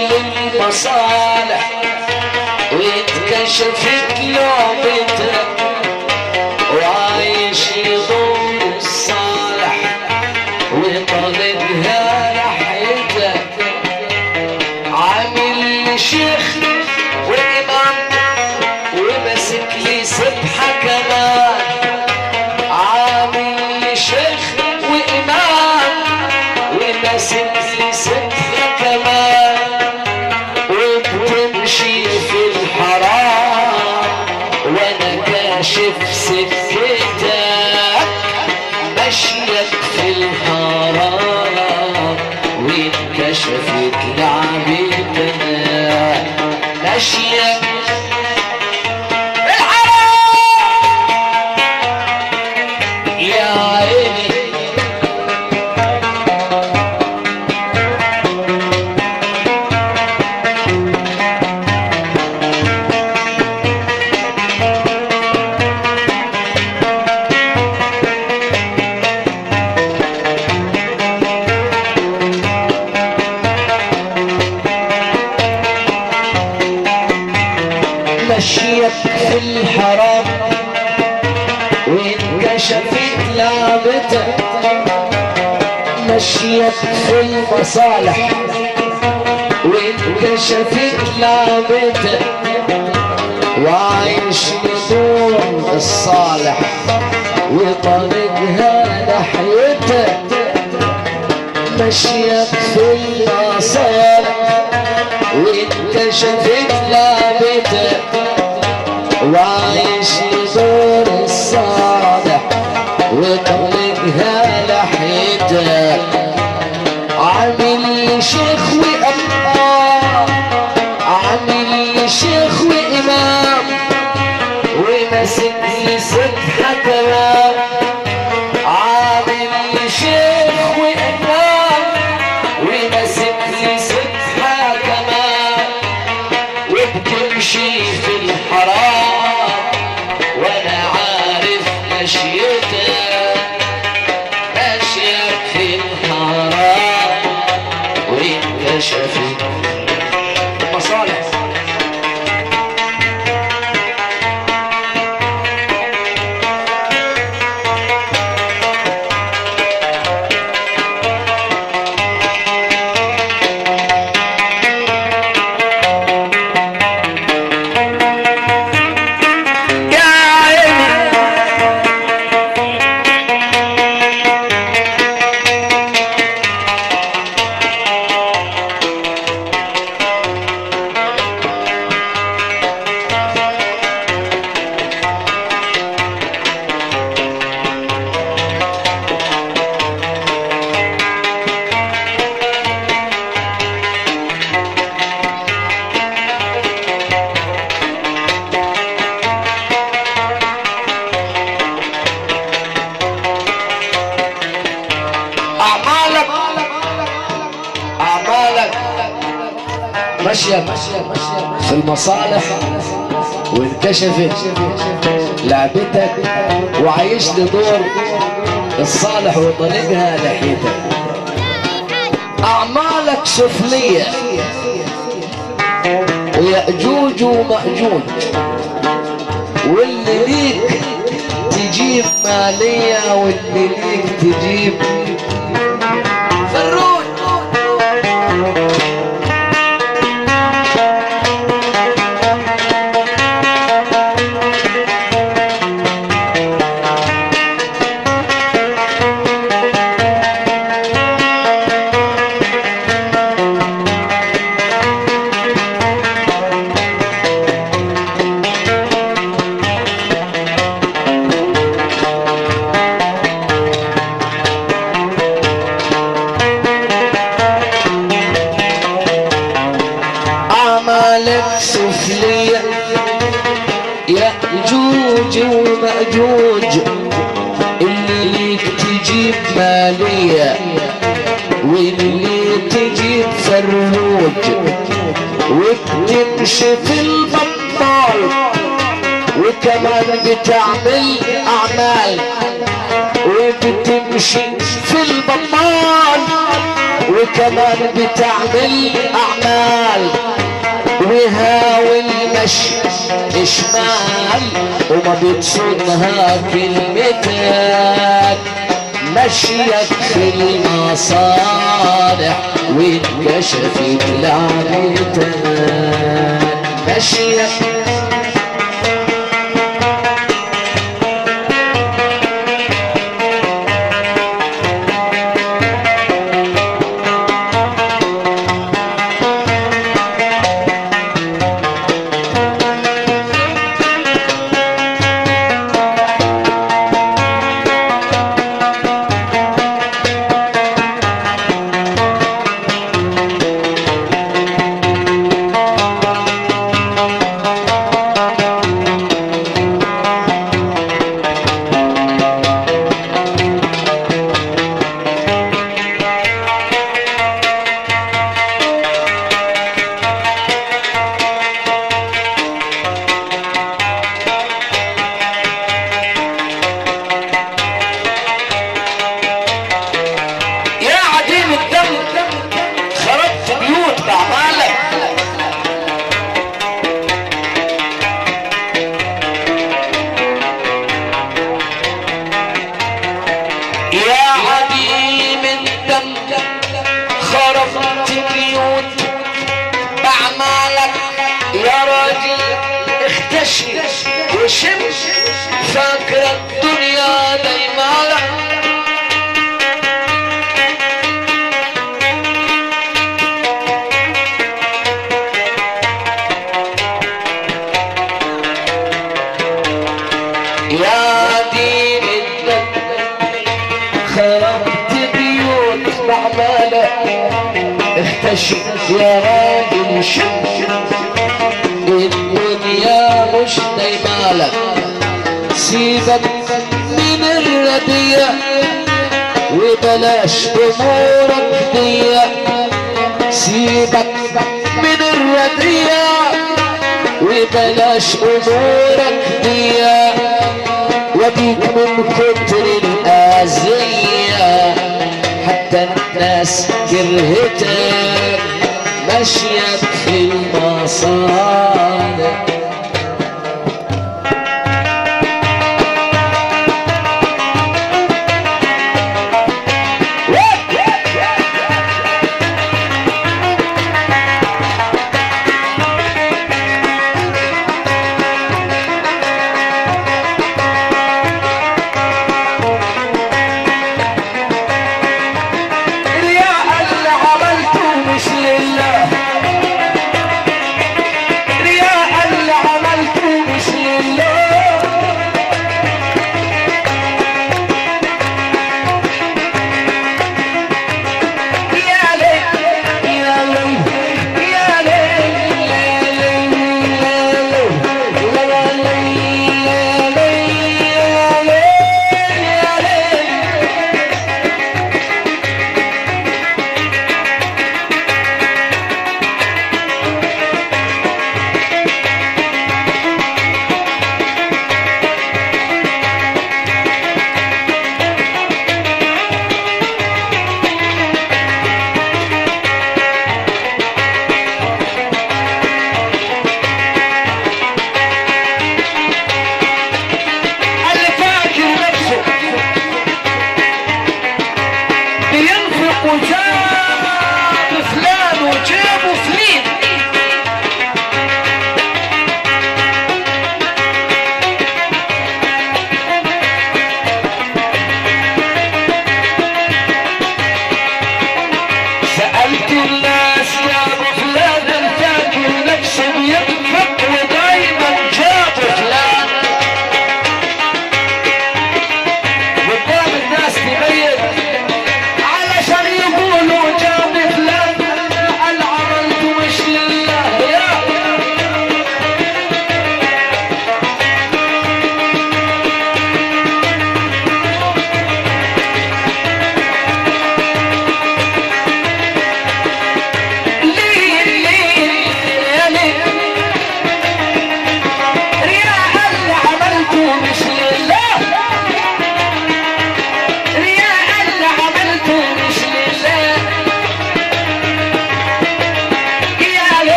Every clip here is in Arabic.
مشيك للمصالح واتكشفت لعبتك وأنا كاشف سكتك مشيك في الحرام وانكشفت لعبتنا لعبتك مشيك في المصالح وانكشفت لعبتك وعايش بدون الصالح وطريقها ناحيتك مشيك في المصالح وانكشفت لعبتك ماشية في المصالح وانكشفت لعبتك وعايش لدور الصالح وطريقها لحيتك أعمالك سفلية ويأجوج ومأجوج واللي ليك تجيب مالية واللي ليك تجيب فروج بالية واللي تجي تفرج في البطال وكمان بتعمل أعمال وبتمشي في البطال وكمان بتعمل أعمال. وهاوي المشي شمال وما بتصدها كلمتك مشيك في المصالح واتكشفت لعنتك مشيك يا عديم الدم خربت بيوت بعمالك يا راجل اختشي وشم. فاكر اختشي يا راجل شم الدنيا مش دايمالك سيبك من الردية وبلاش أمورك دي سيبك من الردية وبلاش أمورك دي وبيك من كتر الأذية الناس كرهتك ماشية في المصالح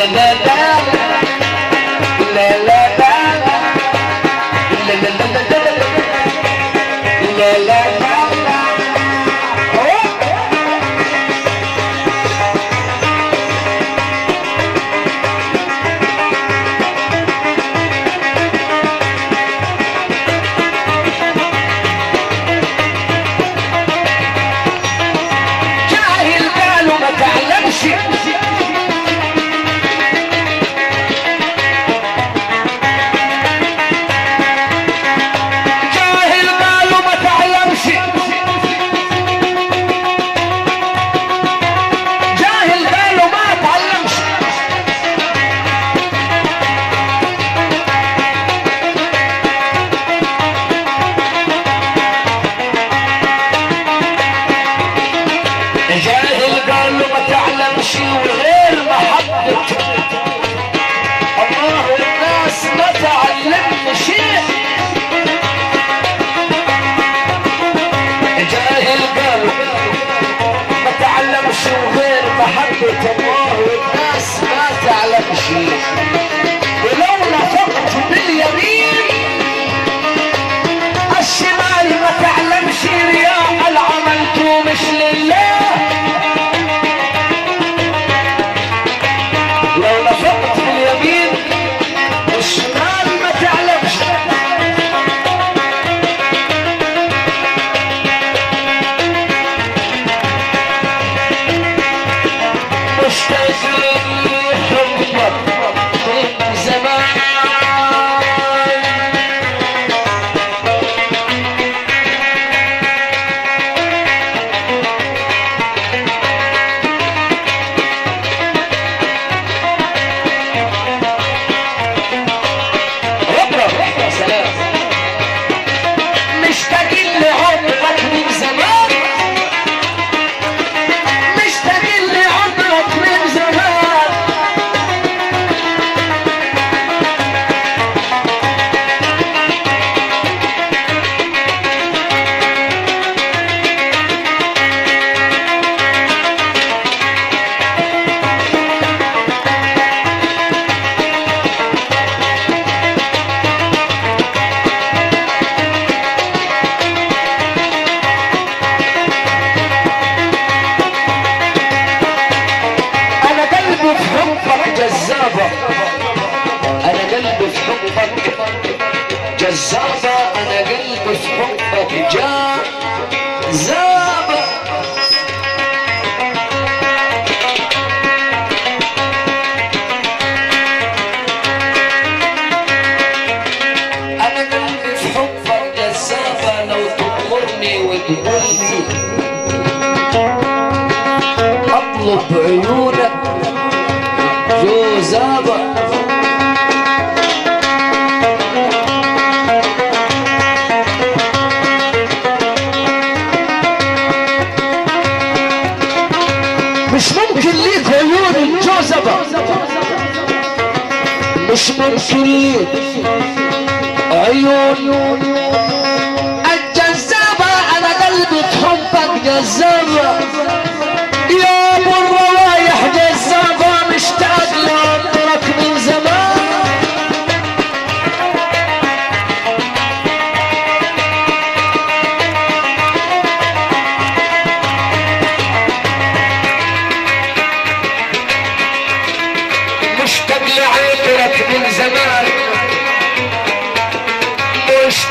da da da. مش من كل عيون الجذابة أنا قلبي حبك جذابة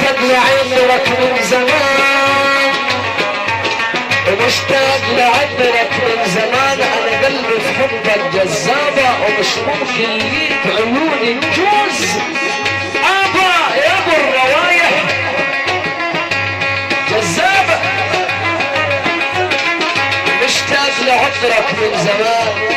مشتاق لعبرك من زمان. ومشتاق لعبرك من زمان. أنا قلبي في حبك جذابة ومش ممكن ليك عيوني جوز أبا يا أبو الروايح جذابة. مشتاق لعبرك من زمان.